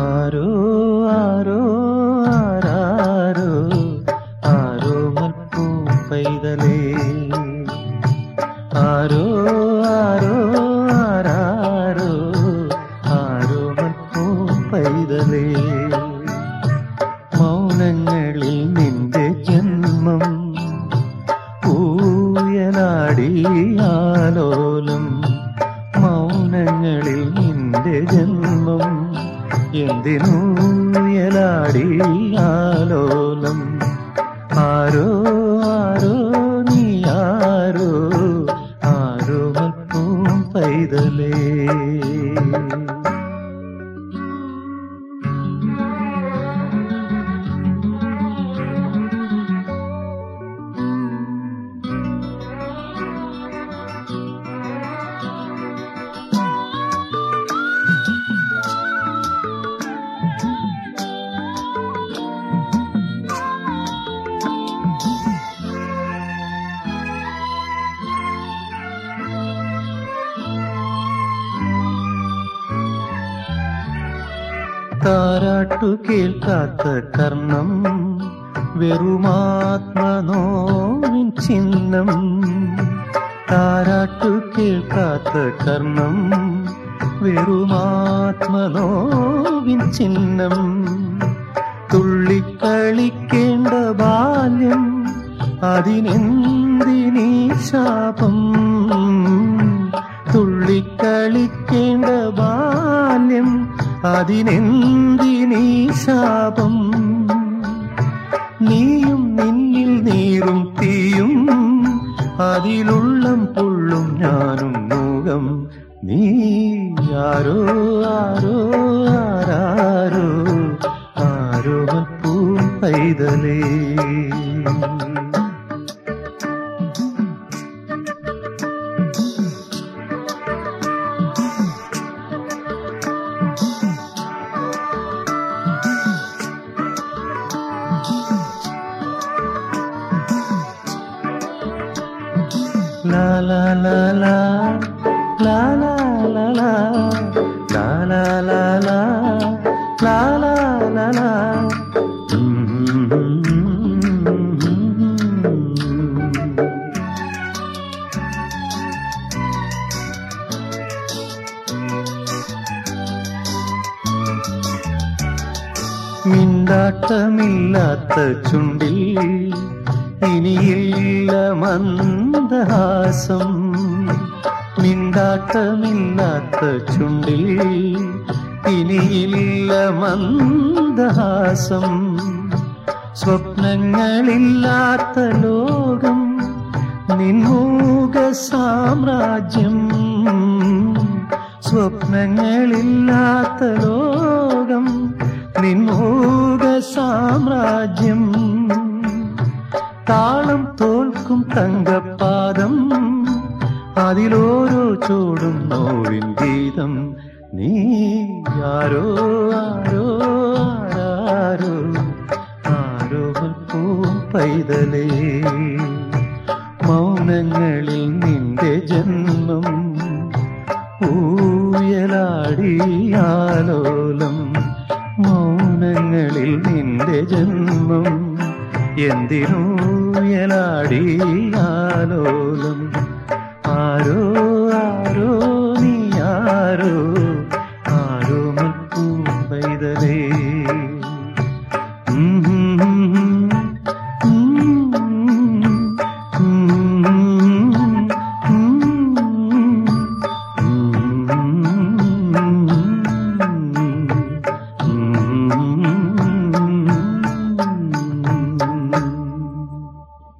ആരോ ആരോ ആരാരോ ആരോ ആരോ ആരോ ആരാരോ ആരോ മൗനങ്ങളിൽ നിന്റെ ജന്മം ഊയലാടിയാലോലം ಎಂದಿನೂ ಎಲಾಡಿ ಆಲೋಲಂ ಆರೋ ಆರೋ ನೀ ಆರೋ ಆರೋ ಪೈದಲೇ താരാട്ടു കേൾക്കാത്ത കർണം വെറുമാത്മനോവിൻ ചിഹ്നം. താരാട്ടു കേൾക്കാത്ത കർണം വെറുമാത്മനോവിൻ ചിഹ്നം. തുള്ളിക്കളിക്കേണ്ട ബാല്യം അതിനെന്തിനീ ശാപം? തുള്ളിക്കളിക്കേണ്ട ബാല്യം അതിനെന്തിനീ ശാപം നീയും നിന്നിൽ നീറും തീയും അതിലുള്ളം പുള്ളും ഞാനും മൂകം നീ ആരോ ആരോ ആരാരോ ആരോ പൂ പൈതലേ. മിണ്ടാട്ടമില്ലാത്ത ചുണ്ടിൽ ഇനിയില്ല മന്ദഹാസം. മിണ്ടാട്ടമില്ലാത്ത ചുണ്ടിൽ ഇനിയില്ല മന്ദഹാസം. സ്വപ്നങ്ങളില്ലാത്ത ലോകം നിൻമൂക സാമ്രാജ്യം. സ്വപ്നങ്ങളില്ലാത്ത ലോകം നിൻമൂക സാമ്രാജ്യം. താളം തോൽക്കും തങ്കപ്പാദം. അതിലോരോ ചൂടും നോവിൻ ഗീതം. നീ ആരോ ആരോ ആരോ പൂ പൈതലേ. മൗനങ്ങളിൽ നിന്റെ ജന്മം ഊയലാടിയാലോലം മൗനങ്ങളിൽ നിന്റെ ജന്മം மேலாடி